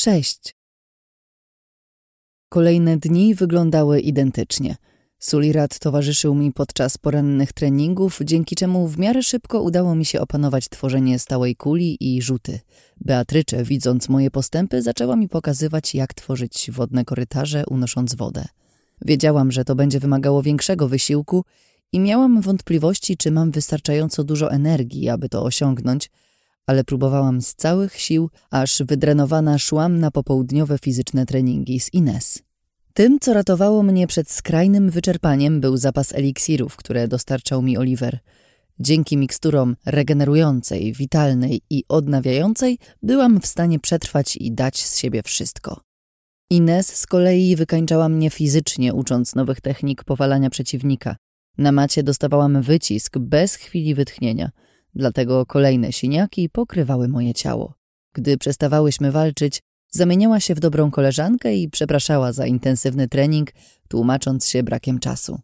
Sześć. Kolejne dni wyglądały identycznie. Sulirat towarzyszył mi podczas porannych treningów, dzięki czemu w miarę szybko udało mi się opanować tworzenie stałej kuli i rzuty. Beatrycze, widząc moje postępy, zaczęła mi pokazywać, jak tworzyć wodne korytarze, unosząc wodę. Wiedziałam, że to będzie wymagało większego wysiłku i miałam wątpliwości, czy mam wystarczająco dużo energii, aby to osiągnąć, ale próbowałam z całych sił, aż wydrenowana szłam na popołudniowe fizyczne treningi z Ines. Tym, co ratowało mnie przed skrajnym wyczerpaniem, był zapas eliksirów, które dostarczał mi Oliver. Dzięki miksturom regenerującej, witalnej i odnawiającej byłam w stanie przetrwać i dać z siebie wszystko. Ines z kolei wykańczała mnie fizycznie, ucząc nowych technik powalania przeciwnika. Na macie dostawałam wycisk bez chwili wytchnienia, dlatego kolejne siniaki pokrywały moje ciało. Gdy przestawałyśmy walczyć, zamieniała się w dobrą koleżankę i przepraszała za intensywny trening, tłumacząc się brakiem czasu.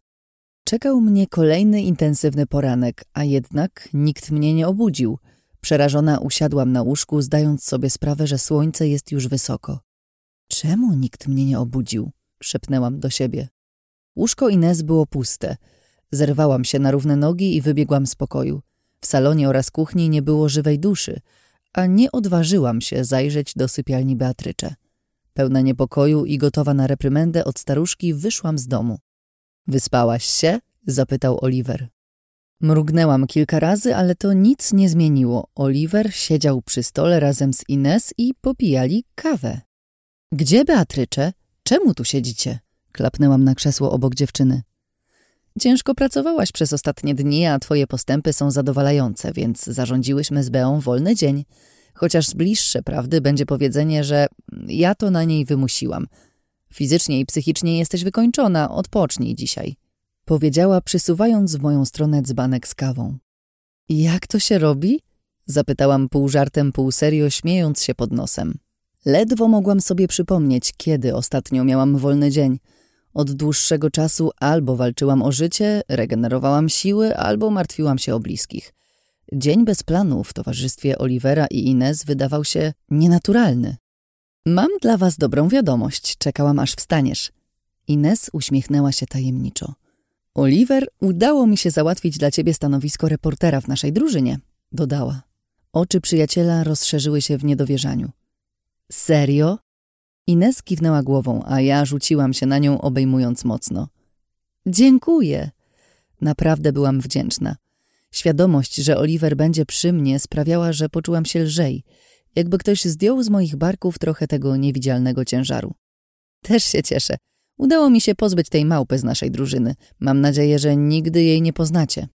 Czekał mnie kolejny intensywny poranek, a jednak nikt mnie nie obudził. Przerażona usiadłam na łóżku, zdając sobie sprawę, że słońce jest już wysoko. Czemu nikt mnie nie obudził? szepnęłam do siebie. Łóżko Ines było puste. Zerwałam się na równe nogi i wybiegłam z pokoju. W salonie oraz kuchni nie było żywej duszy, a nie odważyłam się zajrzeć do sypialni Beatrycze. Pełna niepokoju i gotowa na reprymendę od staruszki wyszłam z domu. Wyspałaś się? zapytał Oliver. Mrugnęłam kilka razy, ale to nic nie zmieniło. Oliver siedział przy stole razem z Ines i popijali kawę. Gdzie Beatrycze? Czemu tu siedzicie? Klapnęłam na krzesło obok dziewczyny. Ciężko pracowałaś przez ostatnie dni, a twoje postępy są zadowalające, więc zarządziłyśmy z Beą wolny dzień. Chociaż bliższe prawdy będzie powiedzenie, że ja to na niej wymusiłam. Fizycznie i psychicznie jesteś wykończona, odpocznij dzisiaj. Powiedziała, przysuwając w moją stronę dzbanek z kawą. Jak to się robi? Zapytałam pół żartem, pół serio, śmiejąc się pod nosem. Ledwo mogłam sobie przypomnieć, kiedy ostatnio miałam wolny dzień. Od dłuższego czasu albo walczyłam o życie, regenerowałam siły, albo martwiłam się o bliskich. Dzień bez planu w towarzystwie Olivera i Ines wydawał się nienaturalny. Mam dla was dobrą wiadomość, czekałam aż wstaniesz. Ines uśmiechnęła się tajemniczo. Oliver, udało mi się załatwić dla ciebie stanowisko reportera w naszej drużynie, dodała. Oczy przyjaciela rozszerzyły się w niedowierzaniu. Serio? Ines kiwnęła głową, a ja rzuciłam się na nią, obejmując mocno. Dziękuję. Naprawdę byłam wdzięczna. Świadomość, że Oliver będzie przy mnie sprawiała, że poczułam się lżej, jakby ktoś zdjął z moich barków trochę tego niewidzialnego ciężaru. Też się cieszę. Udało mi się pozbyć tej małpy z naszej drużyny. Mam nadzieję, że nigdy jej nie poznacie.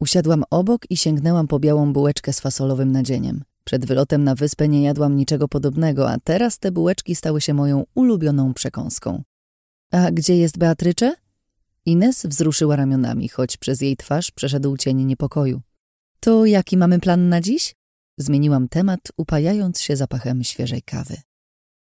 Usiadłam obok i sięgnęłam po białą bułeczkę z fasolowym nadzieniem. Przed wylotem na wyspę nie jadłam niczego podobnego, a teraz te bułeczki stały się moją ulubioną przekąską. A gdzie jest Beatrycze? Ines wzruszyła ramionami, choć przez jej twarz przeszedł cień niepokoju. To jaki mamy plan na dziś? Zmieniłam temat, upajając się zapachem świeżej kawy.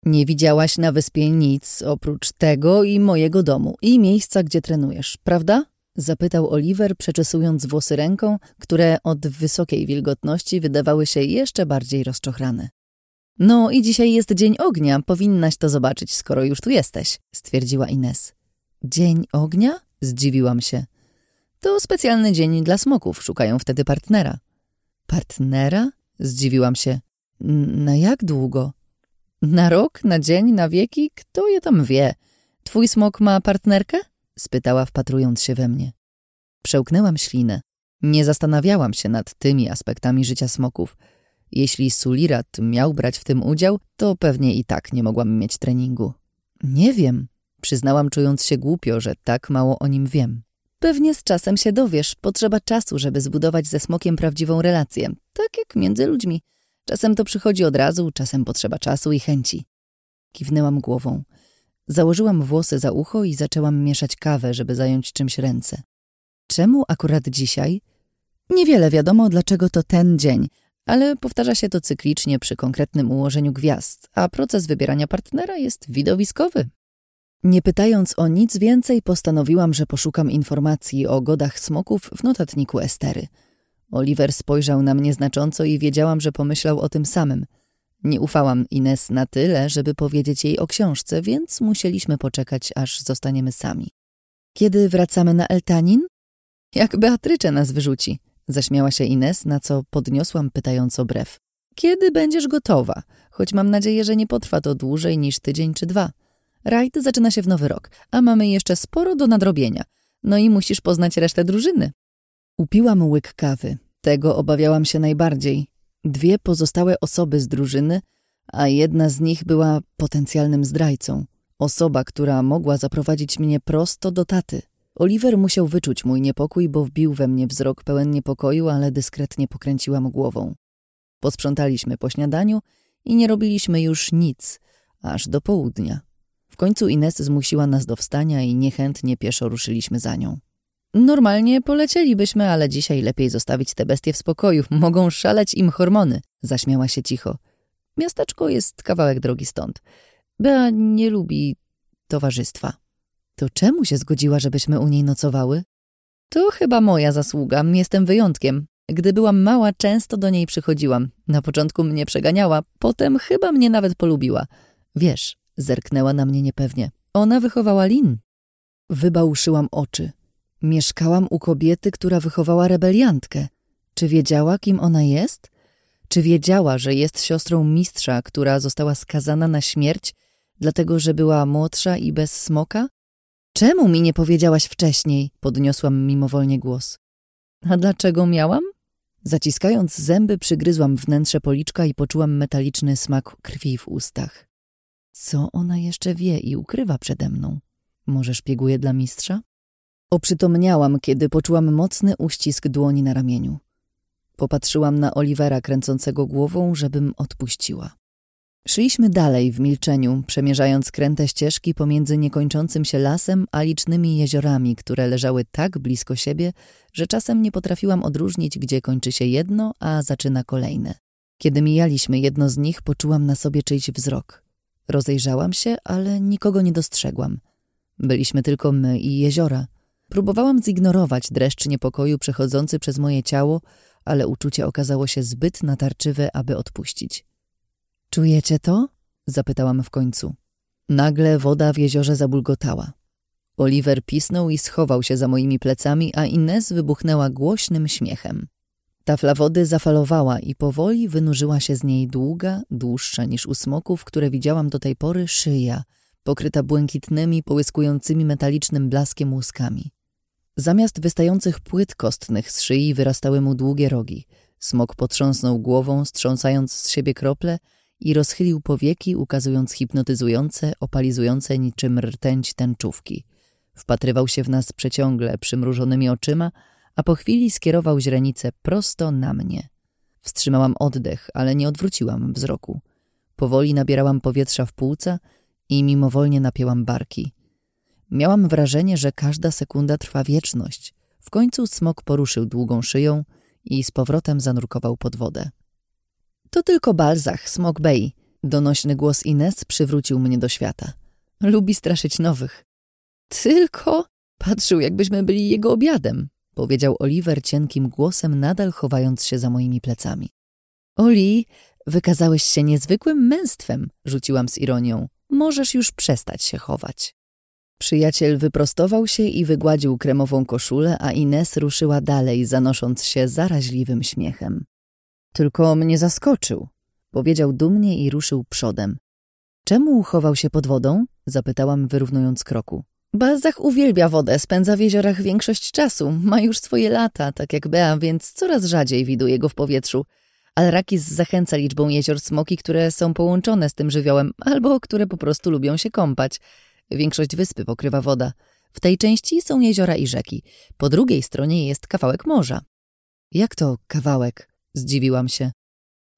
Nie widziałaś na wyspie nic oprócz tego i mojego domu i miejsca, gdzie trenujesz, prawda? Zapytał Oliver, przeczesując włosy ręką, które od wysokiej wilgotności wydawały się jeszcze bardziej rozczochrane. No i dzisiaj jest Dzień Ognia, powinnaś to zobaczyć, skoro już tu jesteś, stwierdziła Ines. Dzień Ognia? Zdziwiłam się. To specjalny dzień dla smoków, szukają wtedy partnera. Partnera? Zdziwiłam się. Na jak długo? Na rok, na dzień, na wieki? Kto je tam wie? Twój smok ma partnerkę? Spytała wpatrując się we mnie. Przełknęłam ślinę. Nie zastanawiałam się nad tymi aspektami życia smoków. Jeśli Sulirat miał brać w tym udział, to pewnie i tak nie mogłam mieć treningu. Nie wiem, przyznałam czując się głupio, że tak mało o nim wiem. Pewnie z czasem się dowiesz. Potrzeba czasu, żeby zbudować ze smokiem prawdziwą relację. Tak jak między ludźmi. Czasem to przychodzi od razu, czasem potrzeba czasu i chęci. Kiwnęłam głową. Założyłam włosy za ucho i zaczęłam mieszać kawę, żeby zająć czymś ręce. Czemu akurat dzisiaj? Niewiele wiadomo, dlaczego to ten dzień, ale powtarza się to cyklicznie przy konkretnym ułożeniu gwiazd, a proces wybierania partnera jest widowiskowy. Nie pytając o nic więcej, postanowiłam, że poszukam informacji o godach smoków w notatniku Estery. Oliver spojrzał na mnie znacząco i wiedziałam, że pomyślał o tym samym. Nie ufałam Ines na tyle, żeby powiedzieć jej o książce, więc musieliśmy poczekać, aż zostaniemy sami. Kiedy wracamy na Eltanin? Jak Beatrycze nas wyrzuci, zaśmiała się Ines, na co podniosłam pytająco brew. Kiedy będziesz gotowa? Choć mam nadzieję, że nie potrwa to dłużej niż tydzień czy dwa. Rajd zaczyna się w nowy rok, a mamy jeszcze sporo do nadrobienia. No i musisz poznać resztę drużyny. Upiłam łyk kawy. Tego obawiałam się najbardziej. Dwie pozostałe osoby z drużyny, a jedna z nich była potencjalnym zdrajcą. Osoba, która mogła zaprowadzić mnie prosto do taty. Oliver musiał wyczuć mój niepokój, bo wbił we mnie wzrok pełen niepokoju, ale dyskretnie pokręciłam głową. Posprzątaliśmy po śniadaniu i nie robiliśmy już nic, aż do południa. W końcu Ines zmusiła nas do wstania i niechętnie pieszo ruszyliśmy za nią. Normalnie polecielibyśmy, ale dzisiaj lepiej zostawić te bestie w spokoju. Mogą szaleć im hormony, zaśmiała się cicho. Miasteczko jest kawałek drogi stąd. Bea nie lubi towarzystwa. To czemu się zgodziła, żebyśmy u niej nocowały? To chyba moja zasługa, jestem wyjątkiem. Gdy byłam mała, często do niej przychodziłam. Na początku mnie przeganiała, potem chyba mnie nawet polubiła. Wiesz, zerknęła na mnie niepewnie. Ona wychowała Lin. Wybałszyłam oczy. Mieszkałam u kobiety, która wychowała rebeliantkę. Czy wiedziała, kim ona jest? Czy wiedziała, że jest siostrą mistrza, która została skazana na śmierć, dlatego że była młodsza i bez smoka? Czemu mi nie powiedziałaś wcześniej? Podniosłam mimowolnie głos. A dlaczego miałam? Zaciskając zęby, przygryzłam wnętrze policzka i poczułam metaliczny smak krwi w ustach. Co ona jeszcze wie i ukrywa przede mną? Może szpieguje dla mistrza? Oprzytomniałam, kiedy poczułam mocny uścisk dłoni na ramieniu. Popatrzyłam na Olivera kręcącego głową, żebym odpuściła. Szliśmy dalej w milczeniu, przemierzając kręte ścieżki pomiędzy niekończącym się lasem a licznymi jeziorami, które leżały tak blisko siebie, że czasem nie potrafiłam odróżnić, gdzie kończy się jedno, a zaczyna kolejne. Kiedy mijaliśmy jedno z nich, poczułam na sobie czyjś wzrok. Rozejrzałam się, ale nikogo nie dostrzegłam. Byliśmy tylko my i jeziora. Próbowałam zignorować dreszcz niepokoju przechodzący przez moje ciało, ale uczucie okazało się zbyt natarczywe, aby odpuścić. Czujecie to? Zapytałam w końcu. Nagle woda w jeziorze zabulgotała. Oliver pisnął i schował się za moimi plecami, a Ines wybuchnęła głośnym śmiechem. Tafla wody zafalowała i powoli wynurzyła się z niej długa, dłuższa niż u smoków, które widziałam do tej pory, szyja, pokryta błękitnymi, połyskującymi metalicznym blaskiem łuskami. Zamiast wystających płyt kostnych z szyi wyrastały mu długie rogi. Smok potrząsnął głową, strząsając z siebie krople i rozchylił powieki, ukazując hipnotyzujące, opalizujące niczym rtęć tęczówki. Wpatrywał się w nas przeciągle przymrużonymi oczyma, a po chwili skierował źrenicę prosto na mnie. Wstrzymałam oddech, ale nie odwróciłam wzroku. Powoli nabierałam powietrza w płuca i mimowolnie napięłam barki. Miałam wrażenie, że każda sekunda trwa wieczność. W końcu smok poruszył długą szyją i z powrotem zanurkował pod wodę. To tylko Balzach, Smok Bay. Donośny głos Ines przywrócił mnie do świata. Lubi straszyć nowych. Tylko? Patrzył, jakbyśmy byli jego obiadem, powiedział Oliver cienkim głosem, nadal chowając się za moimi plecami. Oli, wykazałeś się niezwykłym męstwem, rzuciłam z ironią. Możesz już przestać się chować. Przyjaciel wyprostował się i wygładził kremową koszulę, a Ines ruszyła dalej, zanosząc się zaraźliwym śmiechem. Tylko mnie zaskoczył, powiedział dumnie i ruszył przodem. Czemu chował się pod wodą? zapytałam, wyrównując kroku. Balzach uwielbia wodę, spędza w jeziorach większość czasu. Ma już swoje lata, tak jak Bea, więc coraz rzadziej widuje go w powietrzu. Alrakis zachęca liczbą jezior smoki, które są połączone z tym żywiołem, albo które po prostu lubią się kąpać. Większość wyspy pokrywa woda. W tej części są jeziora i rzeki. Po drugiej stronie jest kawałek morza. Jak to kawałek? Zdziwiłam się.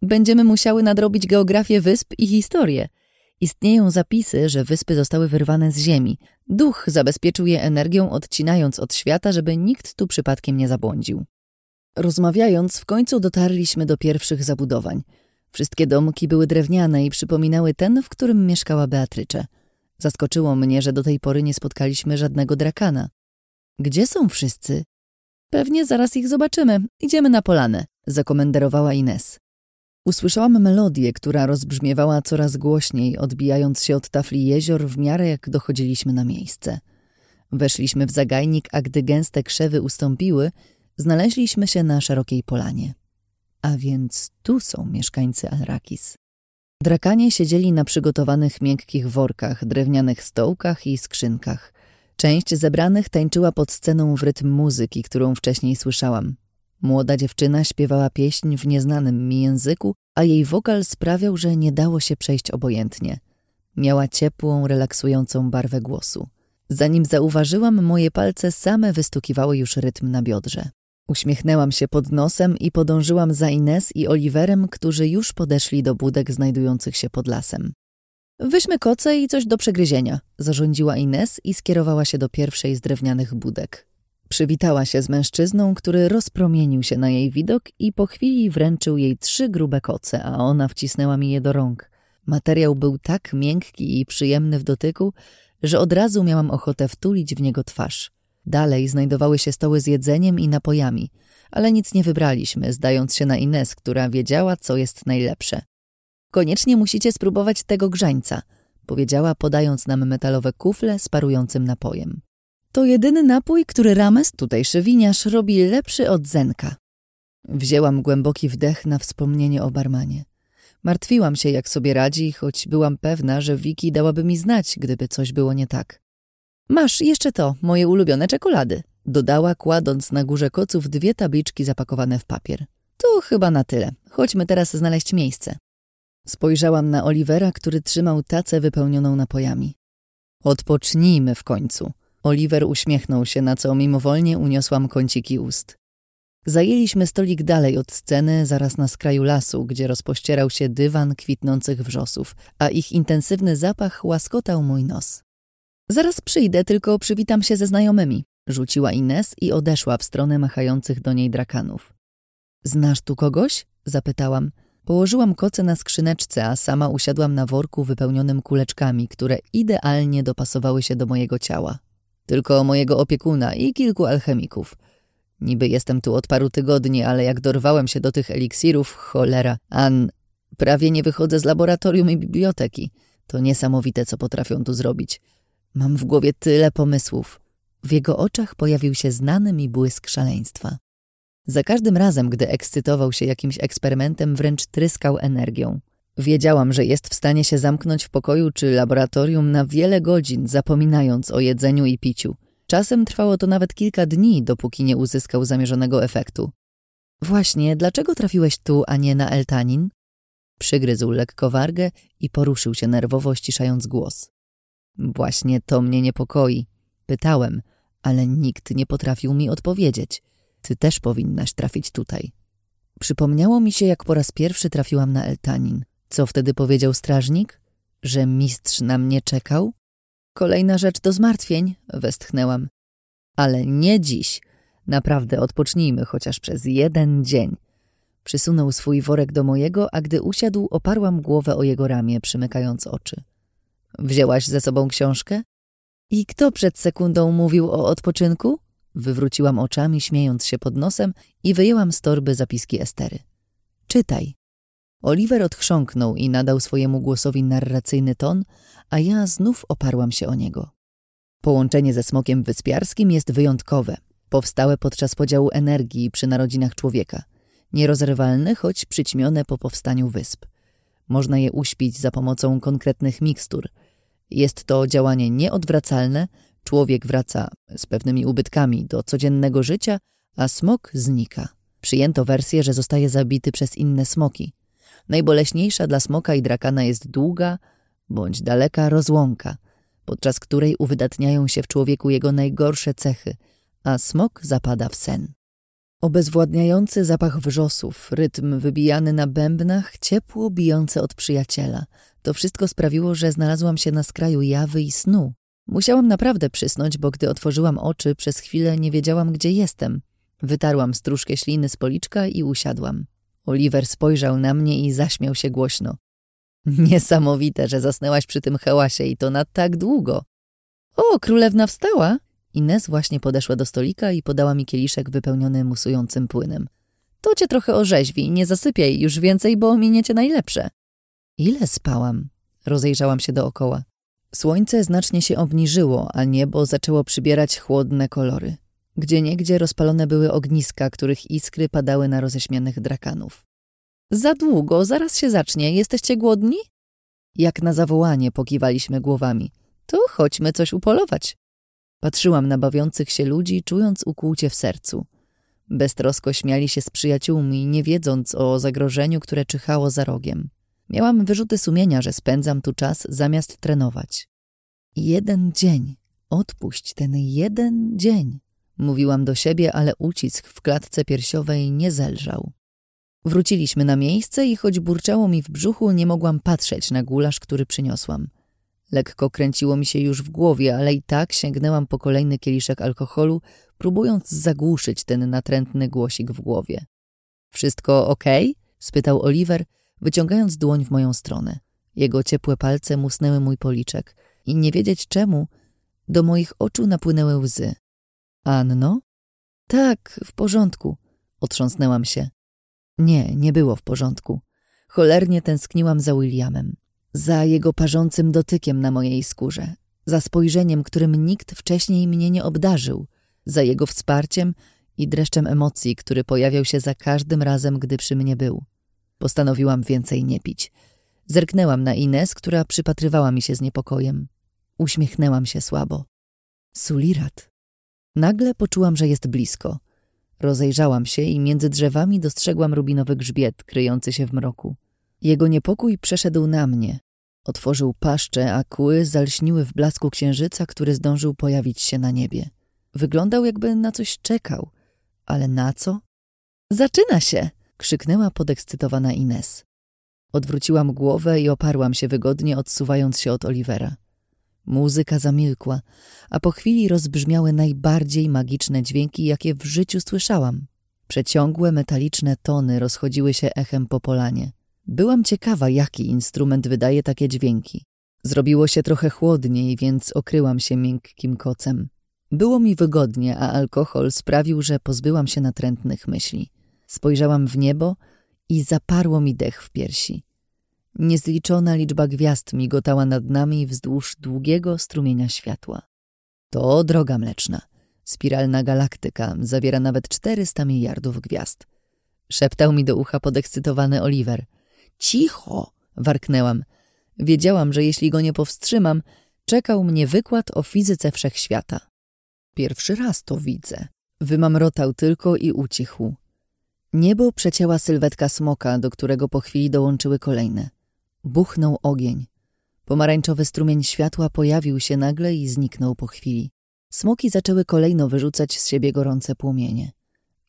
Będziemy musiały nadrobić geografię wysp i historię. Istnieją zapisy, że wyspy zostały wyrwane z ziemi. Duch zabezpieczył je energią, odcinając od świata, żeby nikt tu przypadkiem nie zabłądził. Rozmawiając, w końcu dotarliśmy do pierwszych zabudowań. Wszystkie domki były drewniane i przypominały ten, w którym mieszkała Beatrycze. Zaskoczyło mnie, że do tej pory nie spotkaliśmy żadnego drakana. Gdzie są wszyscy? Pewnie zaraz ich zobaczymy. Idziemy na polanę, zakomenderowała Ines. Usłyszałam melodię, która rozbrzmiewała coraz głośniej, odbijając się od tafli jezior w miarę jak dochodziliśmy na miejsce. Weszliśmy w zagajnik, a gdy gęste krzewy ustąpiły, znaleźliśmy się na szerokiej polanie. A więc tu są mieszkańcy Alrakis. Drakanie siedzieli na przygotowanych miękkich workach, drewnianych stołkach i skrzynkach. Część zebranych tańczyła pod sceną w rytm muzyki, którą wcześniej słyszałam. Młoda dziewczyna śpiewała pieśń w nieznanym mi języku, a jej wokal sprawiał, że nie dało się przejść obojętnie. Miała ciepłą, relaksującą barwę głosu. Zanim zauważyłam, moje palce same wystukiwały już rytm na biodrze. Uśmiechnęłam się pod nosem i podążyłam za Ines i Oliverem, którzy już podeszli do budek znajdujących się pod lasem. Weźmy koce i coś do przegryzienia, zarządziła Ines i skierowała się do pierwszej z drewnianych budek. Przywitała się z mężczyzną, który rozpromienił się na jej widok i po chwili wręczył jej trzy grube koce, a ona wcisnęła mi je do rąk. Materiał był tak miękki i przyjemny w dotyku, że od razu miałam ochotę wtulić w niego twarz. Dalej znajdowały się stoły z jedzeniem i napojami, ale nic nie wybraliśmy, zdając się na Ines, która wiedziała, co jest najlepsze. Koniecznie musicie spróbować tego grzańca, powiedziała, podając nam metalowe kufle z parującym napojem. To jedyny napój, który Rames, tutejszy winiarz, robi lepszy od Zenka. Wzięłam głęboki wdech na wspomnienie o barmanie. Martwiłam się, jak sobie radzi, choć byłam pewna, że Wiki dałaby mi znać, gdyby coś było nie tak. Masz jeszcze to, moje ulubione czekolady, dodała, kładąc na górze koców dwie tabliczki zapakowane w papier. To chyba na tyle. Chodźmy teraz znaleźć miejsce. Spojrzałam na Olivera, który trzymał tacę wypełnioną napojami. Odpocznijmy w końcu. Oliver uśmiechnął się, na co mimowolnie uniosłam kąciki ust. Zajęliśmy stolik dalej od sceny, zaraz na skraju lasu, gdzie rozpościerał się dywan kwitnących wrzosów, a ich intensywny zapach łaskotał mój nos. Zaraz przyjdę, tylko przywitam się ze znajomymi, rzuciła Ines i odeszła w stronę machających do niej drakanów. Znasz tu kogoś? zapytałam. Położyłam koce na skrzyneczce, a sama usiadłam na worku wypełnionym kuleczkami, które idealnie dopasowały się do mojego ciała. Tylko mojego opiekuna i kilku alchemików. Niby jestem tu od paru tygodni, ale jak dorwałem się do tych eliksirów, cholera, An, prawie nie wychodzę z laboratorium i biblioteki. To niesamowite, co potrafią tu zrobić. Mam w głowie tyle pomysłów. W jego oczach pojawił się znany mi błysk szaleństwa. Za każdym razem, gdy ekscytował się jakimś eksperymentem, wręcz tryskał energią. Wiedziałam, że jest w stanie się zamknąć w pokoju czy laboratorium na wiele godzin, zapominając o jedzeniu i piciu. Czasem trwało to nawet kilka dni, dopóki nie uzyskał zamierzonego efektu. Właśnie, dlaczego trafiłeś tu, a nie na Eltanin? Przygryzł lekko wargę i poruszył się nerwowo, ściszając głos. Właśnie to mnie niepokoi. Pytałem, ale nikt nie potrafił mi odpowiedzieć. Ty też powinnaś trafić tutaj. Przypomniało mi się, jak po raz pierwszy trafiłam na Eltanin. Co wtedy powiedział strażnik? Że mistrz na mnie czekał? Kolejna rzecz do zmartwień, westchnęłam. Ale nie dziś. Naprawdę odpocznijmy chociaż przez jeden dzień. Przysunął swój worek do mojego, a gdy usiadł, oparłam głowę o jego ramię, przymykając oczy. Wzięłaś ze sobą książkę? I kto przed sekundą mówił o odpoczynku? Wywróciłam oczami, śmiejąc się pod nosem i wyjęłam z torby zapiski Estery. Czytaj. Oliver odchrząknął i nadał swojemu głosowi narracyjny ton, a ja znów oparłam się o niego. Połączenie ze smokiem wyspiarskim jest wyjątkowe, powstałe podczas podziału energii przy narodzinach człowieka. Nierozerwalne, choć przyćmione po powstaniu wysp. Można je uśpić za pomocą konkretnych mikstur. Jest to działanie nieodwracalne, człowiek wraca z pewnymi ubytkami do codziennego życia, a smok znika. Przyjęto wersję, że zostaje zabity przez inne smoki. Najboleśniejsza dla smoka i drakana jest długa bądź daleka rozłąka, podczas której uwydatniają się w człowieku jego najgorsze cechy, a smok zapada w sen. Obezwładniający zapach wrzosów, rytm wybijany na bębnach, ciepło bijące od przyjaciela. To wszystko sprawiło, że znalazłam się na skraju jawy i snu. Musiałam naprawdę przysnąć, bo gdy otworzyłam oczy, przez chwilę nie wiedziałam, gdzie jestem. Wytarłam stróżkę śliny z policzka i usiadłam. Oliver spojrzał na mnie i zaśmiał się głośno. Niesamowite, że zasnęłaś przy tym hałasie i to na tak długo. O, królewna wstała! Ines właśnie podeszła do stolika i podała mi kieliszek wypełniony musującym płynem. To cię trochę orzeźwi, nie zasypiaj już więcej, bo miniecie najlepsze. Ile spałam? Rozejrzałam się dookoła. Słońce znacznie się obniżyło, a niebo zaczęło przybierać chłodne kolory. Gdzie niegdzie rozpalone były ogniska, których iskry padały na roześmianych drakanów. Za długo, zaraz się zacznie. Jesteście głodni? Jak na zawołanie pokiwaliśmy głowami. To chodźmy coś upolować. Patrzyłam na bawiących się ludzi, czując ukłucie w sercu. Beztrosko śmiali się z przyjaciółmi, nie wiedząc o zagrożeniu, które czyhało za rogiem. Miałam wyrzuty sumienia, że spędzam tu czas zamiast trenować. Jeden dzień. Odpuść ten jeden dzień. Mówiłam do siebie, ale ucisk w klatce piersiowej nie zelżał. Wróciliśmy na miejsce i choć burczało mi w brzuchu, nie mogłam patrzeć na gulasz, który przyniosłam. Lekko kręciło mi się już w głowie, ale i tak sięgnęłam po kolejny kieliszek alkoholu, próbując zagłuszyć ten natrętny głosik w głowie. Wszystko? Okay? spytał Oliver, wyciągając dłoń w moją stronę. Jego ciepłe palce musnęły mój policzek i nie wiedzieć czemu, do moich oczu napłynęły łzy. Anno? Tak, w porządku, otrząsnęłam się. Nie, nie było w porządku. Cholernie tęskniłam za Williamem. Za jego parzącym dotykiem na mojej skórze. Za spojrzeniem, którym nikt wcześniej mnie nie obdarzył. Za jego wsparciem i dreszczem emocji, który pojawiał się za każdym razem, gdy przy mnie był. Postanowiłam więcej nie pić. Zerknęłam na Ines, która przypatrywała mi się z niepokojem. Uśmiechnęłam się słabo. Sulirat. Nagle poczułam, że jest blisko. Rozejrzałam się i między drzewami dostrzegłam rubinowy grzbiet kryjący się w mroku. Jego niepokój przeszedł na mnie. Otworzył paszczę, a kły zalśniły w blasku księżyca, który zdążył pojawić się na niebie. Wyglądał, jakby na coś czekał. Ale na co? Zaczyna się! Krzyknęła podekscytowana Ines. Odwróciłam głowę i oparłam się wygodnie, odsuwając się od Olivera. Muzyka zamilkła, a po chwili rozbrzmiały najbardziej magiczne dźwięki, jakie w życiu słyszałam. Przeciągłe, metaliczne tony rozchodziły się echem po polanie. Byłam ciekawa, jaki instrument wydaje takie dźwięki. Zrobiło się trochę chłodniej, więc okryłam się miękkim kocem. Było mi wygodnie, a alkohol sprawił, że pozbyłam się natrętnych myśli. Spojrzałam w niebo i zaparło mi dech w piersi. Niezliczona liczba gwiazd migotała nad nami wzdłuż długiego strumienia światła. To droga mleczna. Spiralna galaktyka zawiera nawet 400 miliardów gwiazd. Szeptał mi do ucha podekscytowany Oliver. Cicho! warknęłam. Wiedziałam, że jeśli go nie powstrzymam, czekał mnie wykład o fizyce wszechświata. Pierwszy raz to widzę. Wymamrotał tylko i ucichł. Niebo przecięła sylwetka smoka, do którego po chwili dołączyły kolejne. Buchnął ogień. Pomarańczowy strumień światła pojawił się nagle i zniknął po chwili. Smoki zaczęły kolejno wyrzucać z siebie gorące płomienie.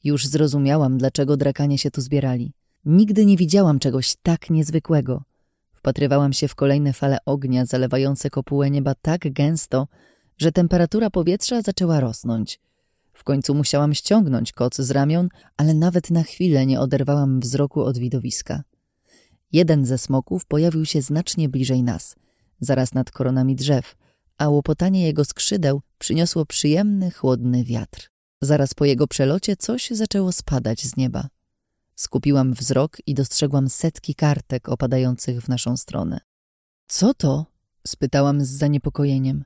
Już zrozumiałam, dlaczego drakanie się tu zbierali. Nigdy nie widziałam czegoś tak niezwykłego. Wpatrywałam się w kolejne fale ognia zalewające kopułę nieba tak gęsto, że temperatura powietrza zaczęła rosnąć. W końcu musiałam ściągnąć koc z ramion, ale nawet na chwilę nie oderwałam wzroku od widowiska. Jeden ze smoków pojawił się znacznie bliżej nas, zaraz nad koronami drzew, a łopotanie jego skrzydeł przyniosło przyjemny, chłodny wiatr. Zaraz po jego przelocie coś zaczęło spadać z nieba. Skupiłam wzrok i dostrzegłam setki kartek opadających w naszą stronę. Co to? spytałam z zaniepokojeniem.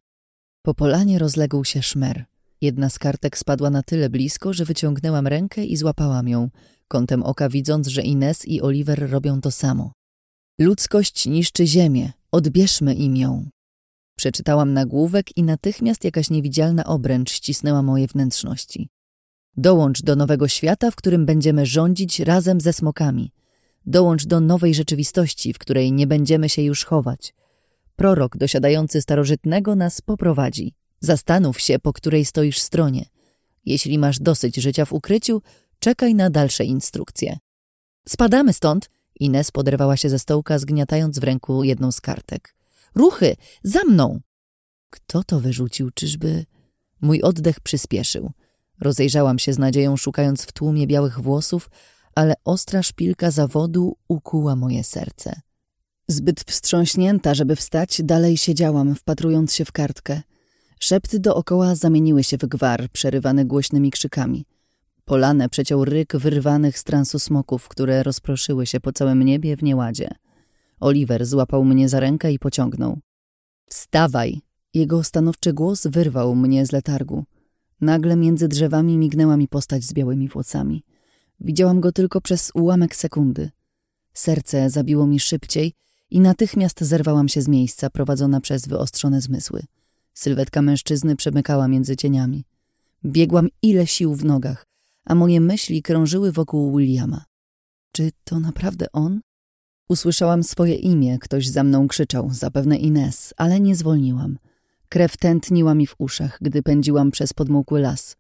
Po polanie rozległ się szmer. Jedna z kartek spadła na tyle blisko, że wyciągnęłam rękę i złapałam ją, kątem oka widząc, że Ines i Oliver robią to samo. Ludzkość niszczy ziemię, odbierzmy im ją. Przeczytałam nagłówek i natychmiast jakaś niewidzialna obręcz ścisnęła moje wnętrzności. Dołącz do nowego świata, w którym będziemy rządzić razem ze smokami. Dołącz do nowej rzeczywistości, w której nie będziemy się już chować. Prorok dosiadający starożytnego nas poprowadzi. Zastanów się, po której stoisz stronie. Jeśli masz dosyć życia w ukryciu, czekaj na dalsze instrukcje. Spadamy stąd! Ines poderwała się ze stołka, zgniatając w ręku jedną z kartek. Ruchy! Za mną! Kto to wyrzucił? Czyżby... Mój oddech przyspieszył. Rozejrzałam się z nadzieją, szukając w tłumie białych włosów, ale ostra szpilka zawodu ukuła moje serce. Zbyt wstrząśnięta, żeby wstać, dalej siedziałam, wpatrując się w kartkę. Szepty dookoła zamieniły się w gwar, przerywany głośnymi krzykami. Polanę przeciął ryk wyrwanych z transu smoków, które rozproszyły się po całym niebie w nieładzie. Oliver złapał mnie za rękę i pociągnął. Wstawaj! Jego stanowczy głos wyrwał mnie z letargu. Nagle między drzewami mignęła mi postać z białymi włosami. Widziałam go tylko przez ułamek sekundy. Serce zabiło mi szybciej i natychmiast zerwałam się z miejsca, prowadzona przez wyostrzone zmysły. Sylwetka mężczyzny przemykała między cieniami. Biegłam ile sił w nogach, a moje myśli krążyły wokół Williama. Czy to naprawdę on? Usłyszałam swoje imię, ktoś za mną krzyczał, zapewne Ines, ale nie zwolniłam. Krew tętniła mi w uszach, gdy pędziłam przez podmokły las.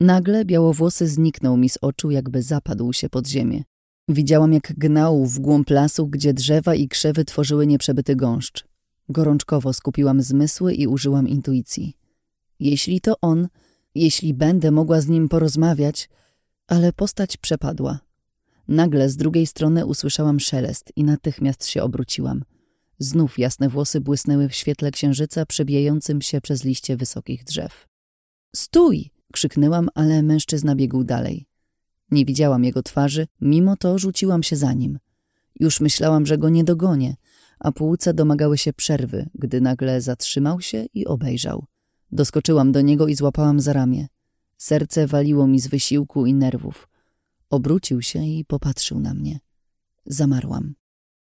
Nagle białowłosy zniknął mi z oczu, jakby zapadł się pod ziemię. Widziałam, jak gnał w głąb lasu, gdzie drzewa i krzewy tworzyły nieprzebyty gąszcz. Gorączkowo skupiłam zmysły i użyłam intuicji. Jeśli to on, jeśli będę mogła z nim porozmawiać, ale postać przepadła. Nagle z drugiej strony usłyszałam szelest i natychmiast się obróciłam. Znów jasne włosy błysnęły w świetle księżyca przebijającym się przez liście wysokich drzew. Stój! krzyknęłam, ale mężczyzna biegł dalej. Nie widziałam jego twarzy, mimo to rzuciłam się za nim. Już myślałam, że go nie dogonię, a płuca domagały się przerwy, gdy nagle zatrzymał się i obejrzał. Doskoczyłam do niego i złapałam za ramię. Serce waliło mi z wysiłku i nerwów. Obrócił się i popatrzył na mnie. Zamarłam.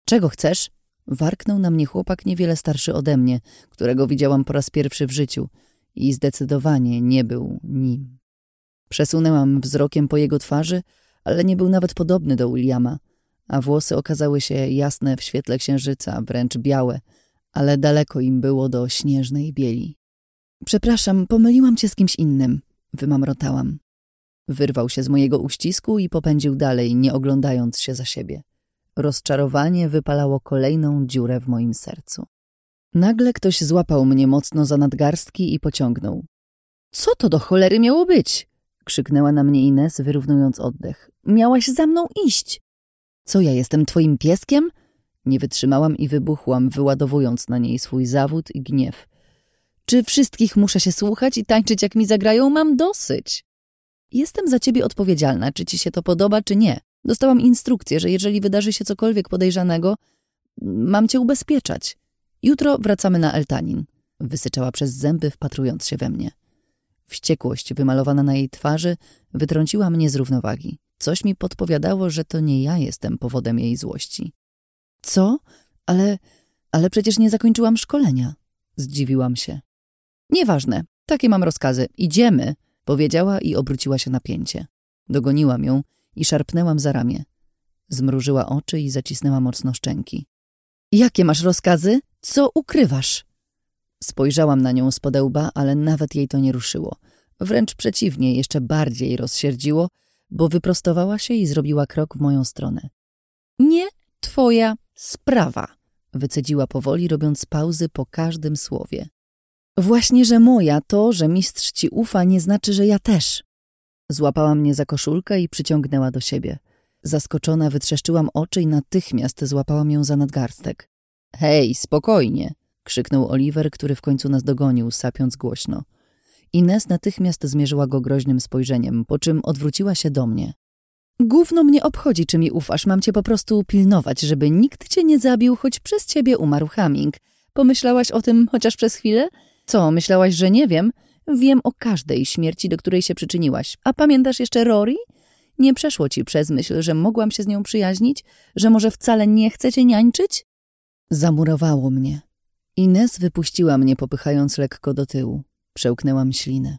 Czego chcesz? Warknął na mnie chłopak niewiele starszy ode mnie, którego widziałam po raz pierwszy w życiu i zdecydowanie nie był nim. Przesunęłam wzrokiem po jego twarzy, ale nie był nawet podobny do Williama, a włosy okazały się jasne w świetle księżyca, wręcz białe, ale daleko im było do śnieżnej bieli. Przepraszam, pomyliłam cię z kimś innym, wymamrotałam. Wyrwał się z mojego uścisku i popędził dalej, nie oglądając się za siebie. Rozczarowanie wypalało kolejną dziurę w moim sercu. Nagle ktoś złapał mnie mocno za nadgarstki i pociągnął. Co to do cholery miało być? krzyknęła na mnie Ines, wyrównując oddech. Miałaś za mną iść. Co ja jestem twoim pieskiem? Nie wytrzymałam i wybuchłam, wyładowując na niej swój zawód i gniew. Czy wszystkich muszę się słuchać i tańczyć jak mi zagrają? Mam dosyć. Jestem za ciebie odpowiedzialna, czy ci się to podoba, czy nie. Dostałam instrukcję, że jeżeli wydarzy się cokolwiek podejrzanego, mam cię ubezpieczać. Jutro wracamy na Eltanin. Wysyczała przez zęby, wpatrując się we mnie. Wściekłość wymalowana na jej twarzy wytrąciła mnie z równowagi. Coś mi podpowiadało, że to nie ja jestem powodem jej złości. Co? Ale... ale przecież nie zakończyłam szkolenia. Zdziwiłam się. Nieważne, takie mam rozkazy. Idziemy, powiedziała i obróciła się na pięcie. Dogoniłam ją i szarpnęłam za ramię. Zmrużyła oczy i zacisnęła mocno szczęki. Jakie masz rozkazy? Co ukrywasz? Spojrzałam na nią z podełba, ale nawet jej to nie ruszyło. Wręcz przeciwnie, jeszcze bardziej rozsierdziło, bo wyprostowała się i zrobiła krok w moją stronę. Nie twoja sprawa, wycedziła powoli, robiąc pauzy po każdym słowie. Właśnie, że moja to, że mistrz ci ufa, nie znaczy, że ja też. Złapała mnie za koszulkę i przyciągnęła do siebie. Zaskoczona wytrzeszczyłam oczy i natychmiast złapałam ją za nadgarstek. Hej, spokojnie, krzyknął Oliver, który w końcu nas dogonił, sapiąc głośno. Ines natychmiast zmierzyła go groźnym spojrzeniem, po czym odwróciła się do mnie. Gówno mnie obchodzi, czy mi ufasz, mam cię po prostu pilnować, żeby nikt cię nie zabił, choć przez ciebie umarł Hamming. Pomyślałaś o tym chociaż przez chwilę? Co, myślałaś, że nie wiem? Wiem o każdej śmierci, do której się przyczyniłaś. A pamiętasz jeszcze Rory? Nie przeszło ci przez myśl, że mogłam się z nią przyjaźnić? Że może wcale nie chcę cię niańczyć? Zamurowało mnie. Ines wypuściła mnie, popychając lekko do tyłu. Przełknęłam ślinę.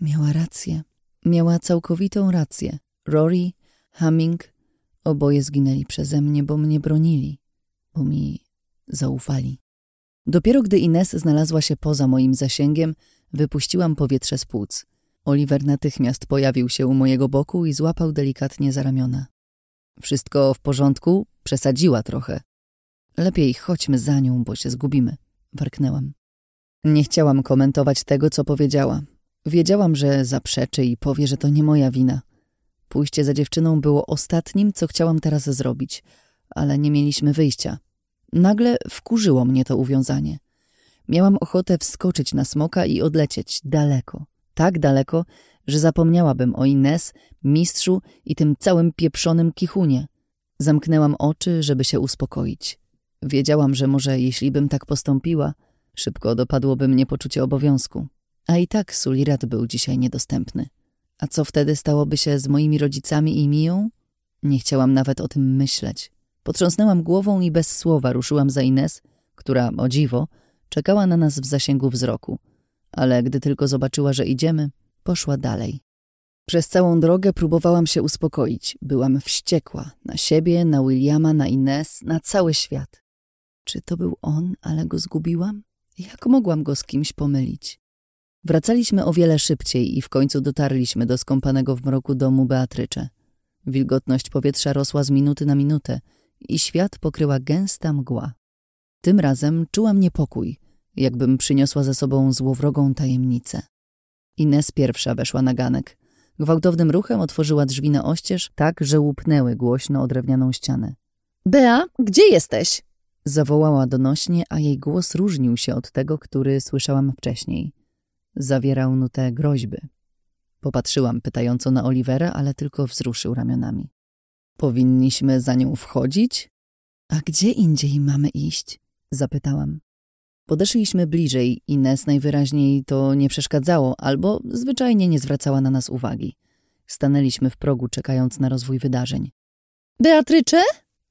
Miała rację. Miała całkowitą rację. Rory, Hamming, oboje zginęli przeze mnie, bo mnie bronili, bo mi zaufali. Dopiero gdy Ines znalazła się poza moim zasięgiem, wypuściłam powietrze z płuc. Oliver natychmiast pojawił się u mojego boku i złapał delikatnie za ramiona. Wszystko w porządku? Przesadziła trochę. Lepiej chodźmy za nią, bo się zgubimy, warknęłam. Nie chciałam komentować tego, co powiedziała. Wiedziałam, że zaprzeczy i powie, że to nie moja wina. Pójście za dziewczyną było ostatnim, co chciałam teraz zrobić, ale nie mieliśmy wyjścia. Nagle wkurzyło mnie to uwiązanie. Miałam ochotę wskoczyć na smoka i odlecieć daleko, tak daleko, że zapomniałabym o Ines, mistrzu i tym całym pieprzonym kichunie. Zamknęłam oczy, żeby się uspokoić. Wiedziałam, że może jeśli bym tak postąpiła, szybko dopadłoby mnie poczucie obowiązku. A i tak Sulirat był dzisiaj niedostępny. A co wtedy stałoby się z moimi rodzicami i Miją? Nie chciałam nawet o tym myśleć. Potrząsnęłam głową i bez słowa ruszyłam za Ines, która, o dziwo, czekała na nas w zasięgu wzroku. Ale gdy tylko zobaczyła, że idziemy, poszła dalej. Przez całą drogę próbowałam się uspokoić. Byłam wściekła. Na siebie, na Williama, na Ines, na cały świat. Czy to był on, ale go zgubiłam? Jak mogłam go z kimś pomylić? Wracaliśmy o wiele szybciej i w końcu dotarliśmy do skąpanego w mroku domu Beatrycze. Wilgotność powietrza rosła z minuty na minutę i świat pokryła gęsta mgła. Tym razem czułam niepokój, jakbym przyniosła ze sobą złowrogą tajemnicę. Ines pierwsza weszła na ganek. Gwałtownym ruchem otworzyła drzwi na oścież, tak, że łupnęły głośno o drewnianą ścianę. Bea, gdzie jesteś? Zawołała donośnie, a jej głos różnił się od tego, który słyszałam wcześniej. Zawierał nutę groźby. Popatrzyłam pytająco na Olivera, ale tylko wzruszył ramionami. Powinniśmy za nią wchodzić? A gdzie indziej mamy iść? Zapytałam. Podeszliśmy bliżej, Ines najwyraźniej to nie przeszkadzało, albo zwyczajnie nie zwracała na nas uwagi. Stanęliśmy w progu, czekając na rozwój wydarzeń. Beatrycze?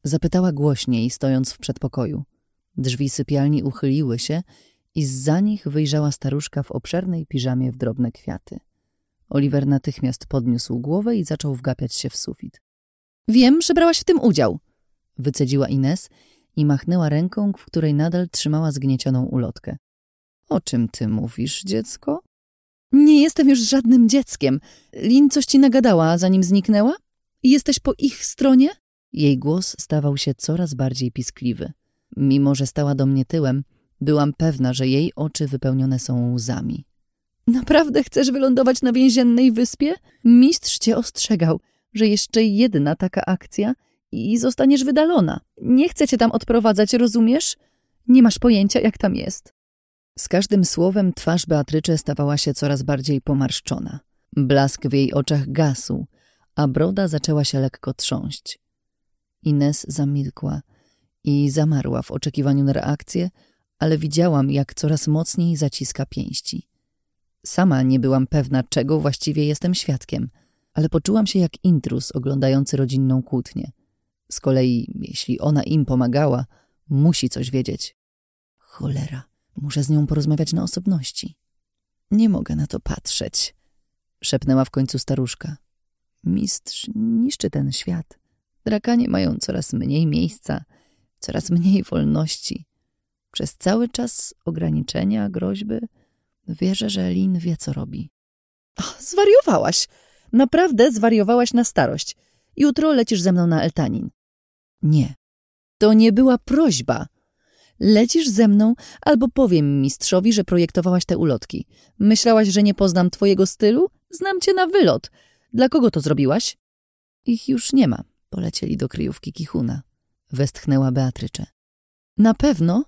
Zapytała głośniej, stojąc w przedpokoju. Drzwi sypialni uchyliły się i za nich wyjrzała staruszka w obszernej piżamie w drobne kwiaty. Oliver natychmiast podniósł głowę i zaczął wgapiać się w sufit. Wiem, że brałaś w tym udział. Wycedziła Ines i machnęła ręką, w której nadal trzymała zgniecioną ulotkę. O czym ty mówisz, dziecko? Nie jestem już żadnym dzieckiem. Lin coś ci nagadała, zanim zniknęła? Jesteś po ich stronie? Jej głos stawał się coraz bardziej piskliwy. Mimo, że stała do mnie tyłem, byłam pewna, że jej oczy wypełnione są łzami. Naprawdę chcesz wylądować na więziennej wyspie? Mistrz cię ostrzegał, że jeszcze jedna taka akcja i zostaniesz wydalona. Nie chcę cię tam odprowadzać, rozumiesz? Nie masz pojęcia, jak tam jest. Z każdym słowem twarz Beatrycze stawała się coraz bardziej pomarszczona. Blask w jej oczach gasł, a broda zaczęła się lekko trząść. Ines zamilkła i zamarła w oczekiwaniu na reakcję, ale widziałam, jak coraz mocniej zaciska pięści. Sama nie byłam pewna, czego właściwie jestem świadkiem, ale poczułam się jak intrus oglądający rodzinną kłótnię. Z kolei, jeśli ona im pomagała, musi coś wiedzieć. Cholera, muszę z nią porozmawiać na osobności. Nie mogę na to patrzeć, szepnęła w końcu staruszka. Mistrz niszczy ten świat. Drakanie mają coraz mniej miejsca, coraz mniej wolności. Przez cały czas ograniczenia, groźby. Wierzę, że Lin wie, co robi. Zwariowałaś. Naprawdę zwariowałaś na starość. Jutro lecisz ze mną na Eltanin. Nie. To nie była prośba. Lecisz ze mną, albo powiem mistrzowi, że projektowałaś te ulotki. Myślałaś, że nie poznam twojego stylu? Znam cię na wylot. Dla kogo to zrobiłaś? Ich już nie ma. Polecieli do kryjówki Kichuna. Westchnęła Beatrycze. Na pewno?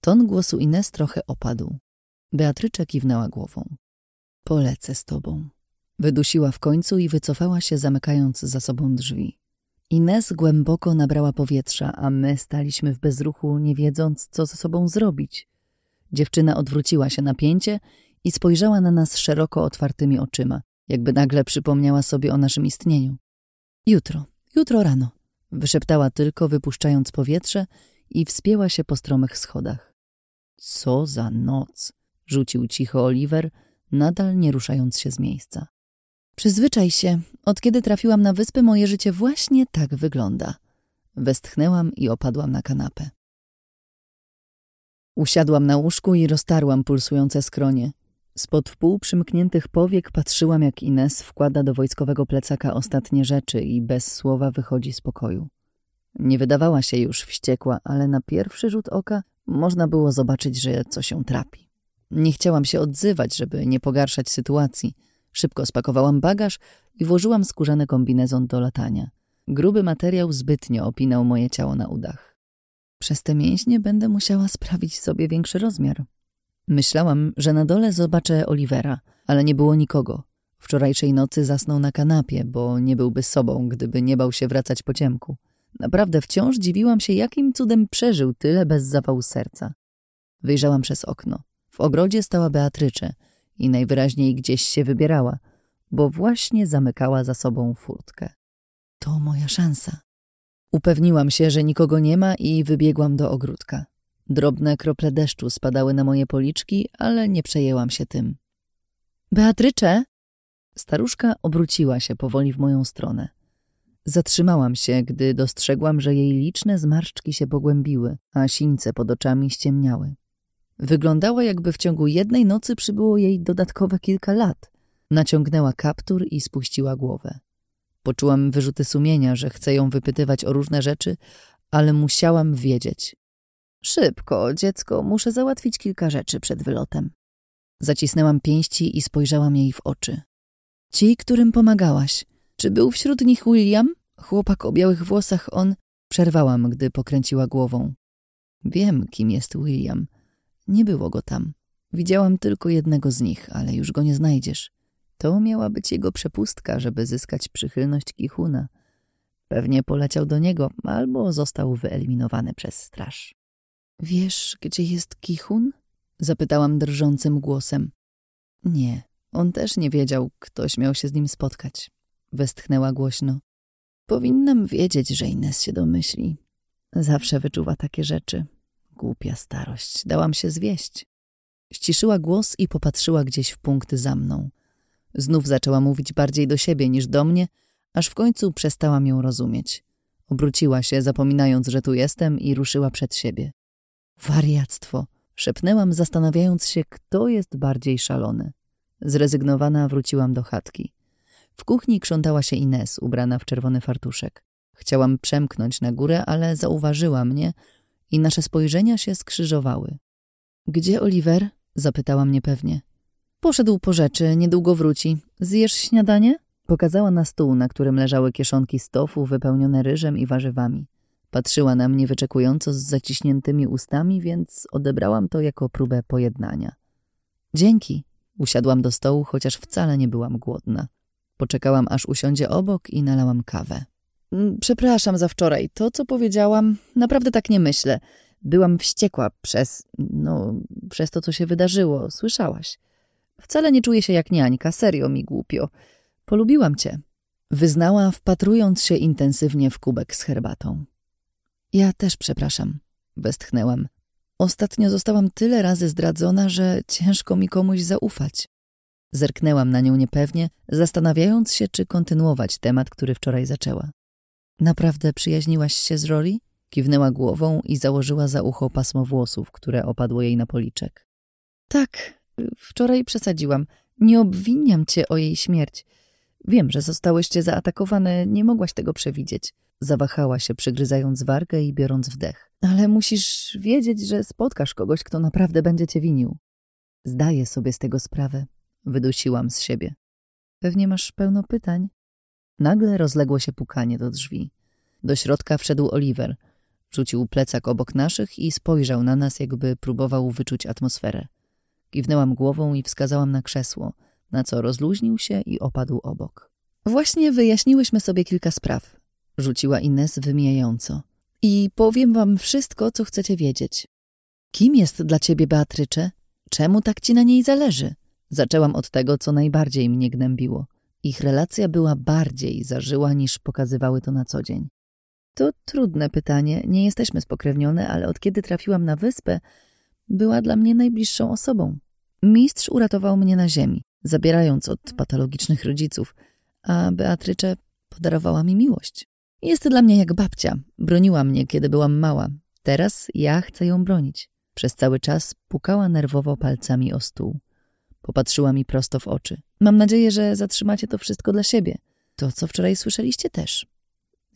Ton głosu Ines trochę opadł. Beatrycze kiwnęła głową. Polecę z tobą. Wydusiła w końcu i wycofała się, zamykając za sobą drzwi. Ines głęboko nabrała powietrza, a my staliśmy w bezruchu, nie wiedząc, co ze sobą zrobić. Dziewczyna odwróciła się na pięcie i spojrzała na nas szeroko otwartymi oczyma, jakby nagle przypomniała sobie o naszym istnieniu. Jutro, jutro rano, wyszeptała tylko, wypuszczając powietrze i wspięła się po stromych schodach. Co za noc, rzucił cicho Oliver, nadal nie ruszając się z miejsca. Przyzwyczaj się, od kiedy trafiłam na wyspę, moje życie właśnie tak wygląda. Westchnęłam i opadłam na kanapę. Usiadłam na łóżku i roztarłam pulsujące skronie. Spod wpół przymkniętych powiek patrzyłam, jak Ines wkłada do wojskowego plecaka ostatnie rzeczy i bez słowa wychodzi z pokoju. Nie wydawała się już wściekła, ale na pierwszy rzut oka można było zobaczyć, że coś się trapi. Nie chciałam się odzywać, żeby nie pogarszać sytuacji – Szybko spakowałam bagaż i włożyłam skórzany kombinezon do latania. Gruby materiał zbytnio opinał moje ciało na udach. Przez te mięśnie będę musiała sprawić sobie większy rozmiar. Myślałam, że na dole zobaczę Olivera, ale nie było nikogo. Wczorajszej nocy zasnął na kanapie, bo nie byłby sobą, gdyby nie bał się wracać po ciemku. Naprawdę wciąż dziwiłam się, jakim cudem przeżył tyle bez zawału serca. Wyjrzałam przez okno. W ogrodzie stała Beatrycze i najwyraźniej gdzieś się wybierała, bo właśnie zamykała za sobą furtkę. To moja szansa. Upewniłam się, że nikogo nie ma i wybiegłam do ogródka. Drobne krople deszczu spadały na moje policzki, ale nie przejęłam się tym. Beatrycze! Staruszka obróciła się powoli w moją stronę. Zatrzymałam się, gdy dostrzegłam, że jej liczne zmarszczki się pogłębiły, a sińce pod oczami ściemniały. Wyglądała, jakby w ciągu jednej nocy przybyło jej dodatkowe kilka lat. Naciągnęła kaptur i spuściła głowę. Poczułam wyrzuty sumienia, że chcę ją wypytywać o różne rzeczy, ale musiałam wiedzieć. Szybko, dziecko, muszę załatwić kilka rzeczy przed wylotem. Zacisnęłam pięści i spojrzałam jej w oczy. Ci, którym pomagałaś. Czy był wśród nich William? Chłopak o białych włosach, on... Przerwałam, gdy pokręciła głową. Wiem, kim jest William. Nie było go tam. Widziałam tylko jednego z nich, ale już go nie znajdziesz. To miała być jego przepustka, żeby zyskać przychylność Kichuna. Pewnie poleciał do niego, albo został wyeliminowany przez straż. Wiesz, gdzie jest Kichun? Zapytałam drżącym głosem. Nie, on też nie wiedział, ktoś miał się z nim spotkać. Westchnęła głośno. Powinnam wiedzieć, że Ines się domyśli. Zawsze wyczuwa takie rzeczy. Głupia starość. Dałam się zwieść. Ściszyła głos i popatrzyła gdzieś w punkt za mną. Znów zaczęła mówić bardziej do siebie niż do mnie, aż w końcu przestałam ją rozumieć. Obróciła się, zapominając, że tu jestem i ruszyła przed siebie. Wariactwo! Szepnęłam, zastanawiając się, kto jest bardziej szalony. Zrezygnowana wróciłam do chatki. W kuchni krzątała się Ines, ubrana w czerwony fartuszek. Chciałam przemknąć na górę, ale zauważyła mnie i nasze spojrzenia się skrzyżowały. Gdzie Oliver? zapytała mnie pewnie. Poszedł po rzeczy, niedługo wróci. Zjesz śniadanie? Pokazała na stół, na którym leżały kieszonki stofu wypełnione ryżem i warzywami. Patrzyła na mnie wyczekująco z zaciśniętymi ustami, więc odebrałam to jako próbę pojednania. Dzięki. Usiadłam do stołu, chociaż wcale nie byłam głodna. Poczekałam, aż usiądzie obok i nalałam kawę. Mm, przepraszam za wczoraj. To, co powiedziałam, naprawdę tak nie myślę. Byłam wściekła przez, no, przez to, co się wydarzyło. Słyszałaś. Wcale nie czuję się jak niańka, serio mi głupio. Polubiłam cię. Wyznała, wpatrując się intensywnie w kubek z herbatą. Ja też przepraszam, westchnęłam. Ostatnio zostałam tyle razy zdradzona, że ciężko mi komuś zaufać. Zerknęłam na nią niepewnie, zastanawiając się, czy kontynuować temat, który wczoraj zaczęła. Naprawdę przyjaźniłaś się z Rory? Kiwnęła głową i założyła za ucho pasmo włosów, które opadło jej na policzek. Tak, wczoraj przesadziłam. Nie obwiniam cię o jej śmierć. Wiem, że zostałyście zaatakowane, nie mogłaś tego przewidzieć. Zawahała się, przygryzając wargę i biorąc wdech. Ale musisz wiedzieć, że spotkasz kogoś, kto naprawdę będzie cię winił. Zdaję sobie z tego sprawę. Wydusiłam z siebie. Pewnie masz pełno pytań. Nagle rozległo się pukanie do drzwi. Do środka wszedł Oliver. Rzucił plecak obok naszych i spojrzał na nas, jakby próbował wyczuć atmosferę. Kiwnęłam głową i wskazałam na krzesło, na co rozluźnił się i opadł obok. Właśnie wyjaśniłyśmy sobie kilka spraw, rzuciła Ines wymijająco. I powiem wam wszystko, co chcecie wiedzieć. Kim jest dla ciebie Beatrycze? Czemu tak ci na niej zależy? Zaczęłam od tego, co najbardziej mnie gnębiło. Ich relacja była bardziej zażyła niż pokazywały to na co dzień. To trudne pytanie, nie jesteśmy spokrewnione, ale od kiedy trafiłam na wyspę, była dla mnie najbliższą osobą. Mistrz uratował mnie na ziemi, zabierając od patologicznych rodziców, a Beatrycze podarowała mi miłość. Jest dla mnie jak babcia. Broniła mnie, kiedy byłam mała. Teraz ja chcę ją bronić. Przez cały czas pukała nerwowo palcami o stół. Popatrzyła mi prosto w oczy. Mam nadzieję, że zatrzymacie to wszystko dla siebie. To, co wczoraj słyszeliście też.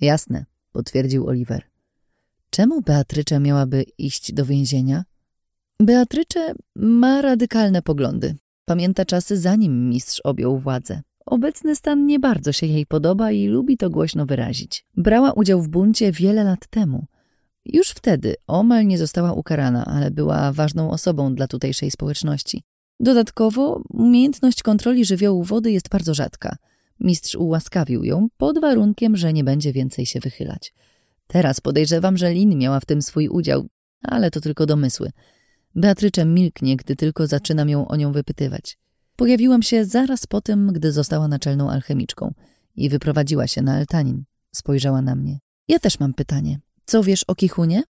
Jasne, potwierdził Oliver. Czemu Beatrycze miałaby iść do więzienia? Beatrycze ma radykalne poglądy. Pamięta czasy zanim mistrz objął władzę. Obecny stan nie bardzo się jej podoba i lubi to głośno wyrazić. Brała udział w buncie wiele lat temu. Już wtedy omal nie została ukarana, ale była ważną osobą dla tutejszej społeczności. Dodatkowo umiejętność kontroli żywiołu wody jest bardzo rzadka. Mistrz ułaskawił ją pod warunkiem, że nie będzie więcej się wychylać. Teraz podejrzewam, że Lin miała w tym swój udział, ale to tylko domysły. Beatrycze milknie, gdy tylko zaczynam ją o nią wypytywać. Pojawiłam się zaraz po tym, gdy została naczelną alchemiczką i wyprowadziła się na Eltanin. Spojrzała na mnie. Ja też mam pytanie. Co wiesz o Kichunie?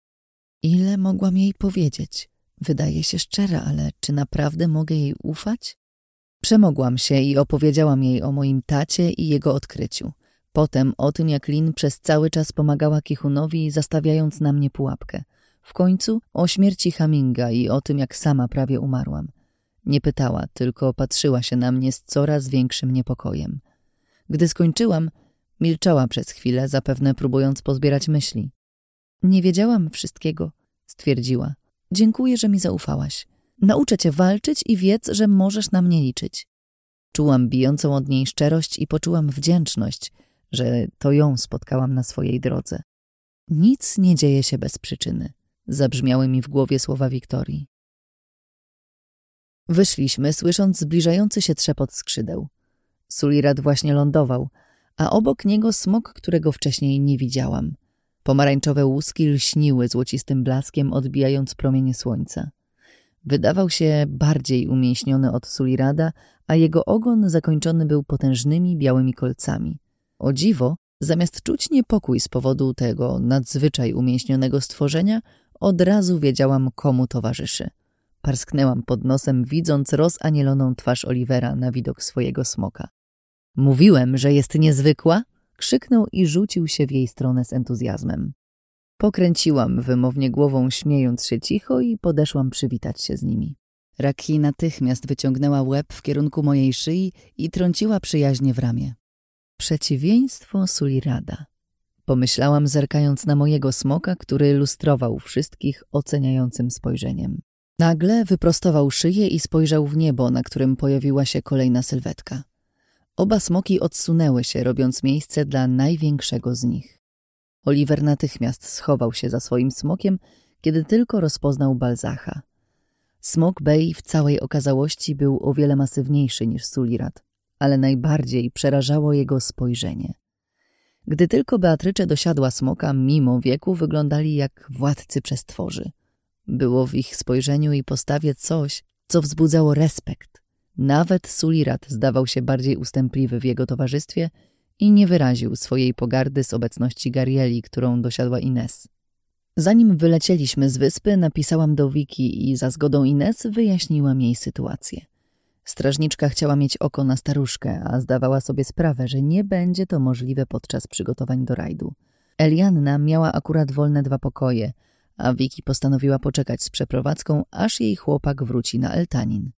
Ile mogłam jej powiedzieć? Wydaje się szczera, ale czy naprawdę mogę jej ufać? Przemogłam się i opowiedziałam jej o moim tacie i jego odkryciu. Potem o tym, jak Lin przez cały czas pomagała Kichunowi, zastawiając na mnie pułapkę. W końcu o śmierci Haminga i o tym, jak sama prawie umarłam. Nie pytała, tylko patrzyła się na mnie z coraz większym niepokojem. Gdy skończyłam, milczała przez chwilę, zapewne próbując pozbierać myśli. Nie wiedziałam wszystkiego, stwierdziła. Dziękuję, że mi zaufałaś. Nauczę cię walczyć i wiedz, że możesz na mnie liczyć. Czułam bijącą od niej szczerość i poczułam wdzięczność, że to ją spotkałam na swojej drodze. Nic nie dzieje się bez przyczyny, zabrzmiały mi w głowie słowa Wiktorii. Wyszliśmy, słysząc zbliżający się trzepot skrzydeł. Sulirat właśnie lądował, a obok niego smok, którego wcześniej nie widziałam. Pomarańczowe łuski lśniły złocistym blaskiem, odbijając promienie słońca. Wydawał się bardziej umięśniony od Sulirada, a jego ogon zakończony był potężnymi białymi kolcami. O dziwo, zamiast czuć niepokój z powodu tego nadzwyczaj umięśnionego stworzenia, od razu wiedziałam, komu towarzyszy. Parsknęłam pod nosem, widząc rozanieloną twarz Olivera na widok swojego smoka. Mówiłem, że jest niezwykła? Krzyknął i rzucił się w jej stronę z entuzjazmem. Pokręciłam wymownie głową, śmiejąc się cicho i podeszłam przywitać się z nimi. Raki natychmiast wyciągnęła łeb w kierunku mojej szyi i trąciła przyjaźnie w ramię. Przeciwieństwo Sulirada. Pomyślałam, zerkając na mojego smoka, który lustrował wszystkich oceniającym spojrzeniem. Nagle wyprostował szyję i spojrzał w niebo, na którym pojawiła się kolejna sylwetka. Oba smoki odsunęły się, robiąc miejsce dla największego z nich. Oliver natychmiast schował się za swoim smokiem, kiedy tylko rozpoznał Balzacha. Smok Bay w całej okazałości był o wiele masywniejszy niż Sulirat, ale najbardziej przerażało jego spojrzenie. Gdy tylko Beatrycze dosiadła smoka, mimo wieku wyglądali jak władcy przestworzy. Było w ich spojrzeniu i postawie coś, co wzbudzało respekt. Nawet Sulirat zdawał się bardziej ustępliwy w jego towarzystwie i nie wyraził swojej pogardy z obecności Garieli, którą dosiadła Ines. Zanim wylecieliśmy z wyspy, napisałam do Wiki i za zgodą Ines wyjaśniłam jej sytuację. Strażniczka chciała mieć oko na staruszkę, a zdawała sobie sprawę, że nie będzie to możliwe podczas przygotowań do rajdu. Elianna miała akurat wolne dwa pokoje, a Wiki postanowiła poczekać z przeprowadzką, aż jej chłopak wróci na Eltanin.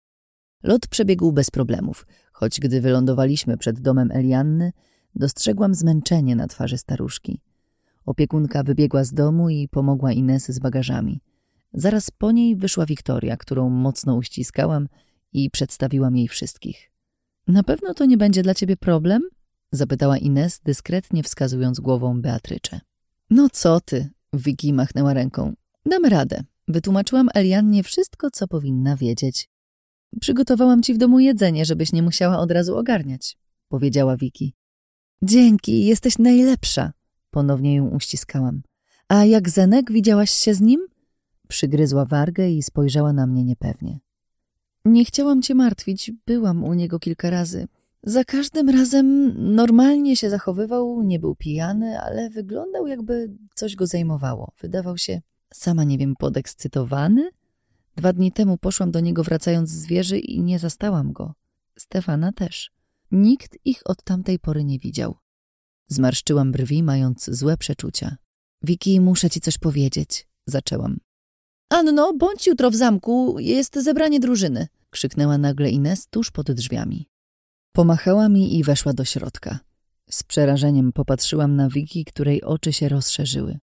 Lot przebiegł bez problemów, choć gdy wylądowaliśmy przed domem Elianny, dostrzegłam zmęczenie na twarzy staruszki. Opiekunka wybiegła z domu i pomogła Ines z bagażami. Zaraz po niej wyszła Wiktoria, którą mocno uściskałam i przedstawiłam jej wszystkich. Na pewno to nie będzie dla ciebie problem? zapytała Ines, dyskretnie wskazując głową Beatrycze. No co ty? Wiki machnęła ręką. Dam radę. Wytłumaczyłam Eliannie wszystko, co powinna wiedzieć. Przygotowałam ci w domu jedzenie, żebyś nie musiała od razu ogarniać, powiedziała Wiki. Dzięki, jesteś najlepsza, ponownie ją uściskałam. A jak Zenek, widziałaś się z nim? Przygryzła wargę i spojrzała na mnie niepewnie. Nie chciałam cię martwić, byłam u niego kilka razy. Za każdym razem normalnie się zachowywał, nie był pijany, ale wyglądał jakby coś go zajmowało. Wydawał się, sama nie wiem, podekscytowany? Dwa dni temu poszłam do niego wracając z wieży i nie zastałam go. Stefana też. Nikt ich od tamtej pory nie widział. Zmarszczyłam brwi, mając złe przeczucia. Wiki, muszę ci coś powiedzieć, zaczęłam. Anno, bądź jutro w zamku, jest zebranie drużyny, krzyknęła nagle Ines tuż pod drzwiami. Pomachała mi i weszła do środka. Z przerażeniem popatrzyłam na Wiki, której oczy się rozszerzyły.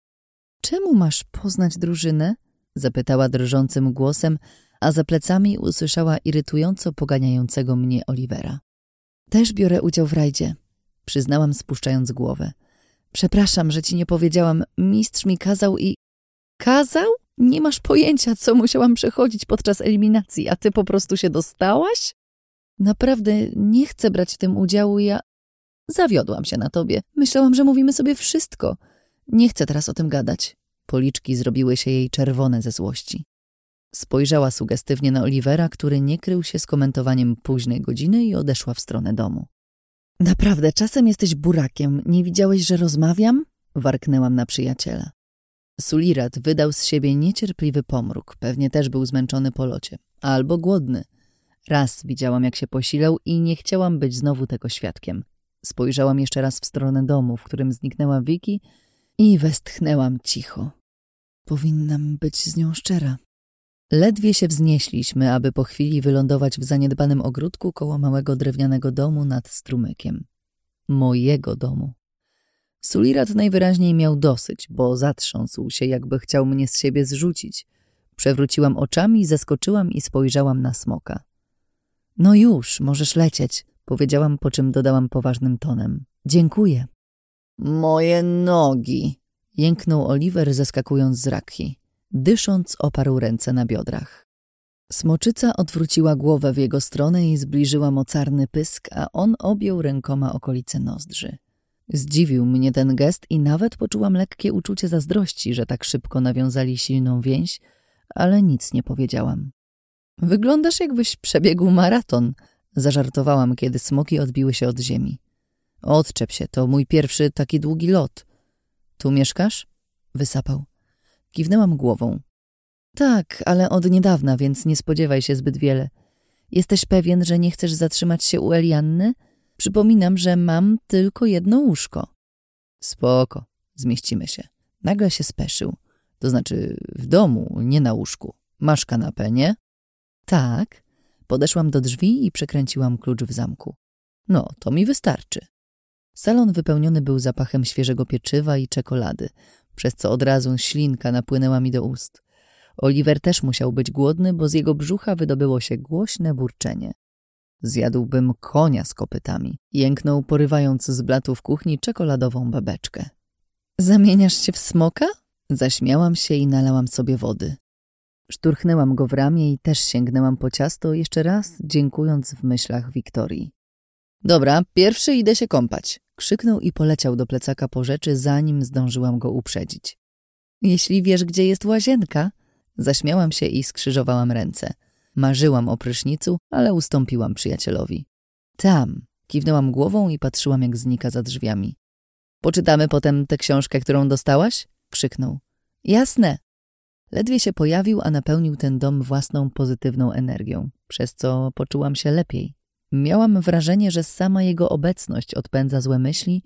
Czemu masz poznać drużynę? zapytała drżącym głosem, a za plecami usłyszała irytująco poganiającego mnie Olivera. Też biorę udział w rajdzie, przyznałam spuszczając głowę. Przepraszam, że ci nie powiedziałam. Mistrz mi kazał i... Kazał? Nie masz pojęcia, co musiałam przechodzić podczas eliminacji, a ty po prostu się dostałaś? Naprawdę nie chcę brać w tym udziału, ja... Zawiodłam się na tobie. Myślałam, że mówimy sobie wszystko. Nie chcę teraz o tym gadać. Policzki zrobiły się jej czerwone ze złości. Spojrzała sugestywnie na Olivera, który nie krył się z komentowaniem późnej godziny i odeszła w stronę domu. Naprawdę, czasem jesteś burakiem. Nie widziałeś, że rozmawiam? Warknęłam na przyjaciela. Sulirat wydał z siebie niecierpliwy pomruk. Pewnie też był zmęczony po locie. Albo głodny. Raz widziałam, jak się posilał i nie chciałam być znowu tego świadkiem. Spojrzałam jeszcze raz w stronę domu, w którym zniknęła Wiki i westchnęłam cicho. Powinnam być z nią szczera. Ledwie się wznieśliśmy, aby po chwili wylądować w zaniedbanym ogródku koło małego drewnianego domu nad strumykiem. Mojego domu. Sulirat najwyraźniej miał dosyć, bo zatrząsł się, jakby chciał mnie z siebie zrzucić. Przewróciłam oczami, zeskoczyłam i spojrzałam na smoka. No już, możesz lecieć, powiedziałam, po czym dodałam poważnym tonem. Dziękuję. Moje nogi, jęknął Oliver, zeskakując z rakhi. Dysząc, oparł ręce na biodrach. Smoczyca odwróciła głowę w jego stronę i zbliżyła mocarny pysk, a on objął rękoma okolice nozdrzy. Zdziwił mnie ten gest i nawet poczułam lekkie uczucie zazdrości, że tak szybko nawiązali silną więź, ale nic nie powiedziałam. Wyglądasz jakbyś przebiegł maraton, zażartowałam, kiedy smoki odbiły się od ziemi. Odczep się, to mój pierwszy taki długi lot. Tu mieszkasz? Wysapał. Kiwnęłam głową. Tak, ale od niedawna, więc nie spodziewaj się zbyt wiele. Jesteś pewien, że nie chcesz zatrzymać się u Elianny? Przypominam, że mam tylko jedno łóżko. Spoko, zmieścimy się. Nagle się speszył. To znaczy w domu, nie na łóżku. Masz kanapę, nie? Tak. Podeszłam do drzwi i przekręciłam klucz w zamku. No, to mi wystarczy. Salon wypełniony był zapachem świeżego pieczywa i czekolady, przez co od razu ślinka napłynęła mi do ust. Oliver też musiał być głodny, bo z jego brzucha wydobyło się głośne burczenie. Zjadłbym konia z kopytami. Jęknął, porywając z blatu w kuchni czekoladową babeczkę. Zamieniasz się w smoka? Zaśmiałam się i nalałam sobie wody. Szturchnęłam go w ramię i też sięgnęłam po ciasto, jeszcze raz dziękując w myślach Wiktorii. Dobra, pierwszy idę się kąpać. Krzyknął i poleciał do plecaka po rzeczy, zanim zdążyłam go uprzedzić. Jeśli wiesz, gdzie jest łazienka? Zaśmiałam się i skrzyżowałam ręce. Marzyłam o prysznicu, ale ustąpiłam przyjacielowi. Tam. Kiwnęłam głową i patrzyłam, jak znika za drzwiami. Poczytamy potem tę książkę, którą dostałaś? Krzyknął. Jasne. Ledwie się pojawił, a napełnił ten dom własną pozytywną energią, przez co poczułam się lepiej. Miałam wrażenie, że sama jego obecność odpędza złe myśli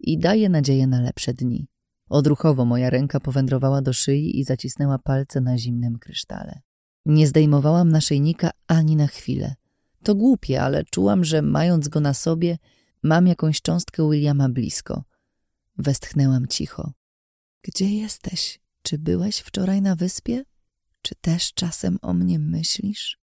i daje nadzieję na lepsze dni. Odruchowo moja ręka powędrowała do szyi i zacisnęła palce na zimnym krysztale. Nie zdejmowałam naszyjnika ani na chwilę. To głupie, ale czułam, że mając go na sobie, mam jakąś cząstkę Williama blisko. Westchnęłam cicho. Gdzie jesteś? Czy byłeś wczoraj na wyspie? Czy też czasem o mnie myślisz?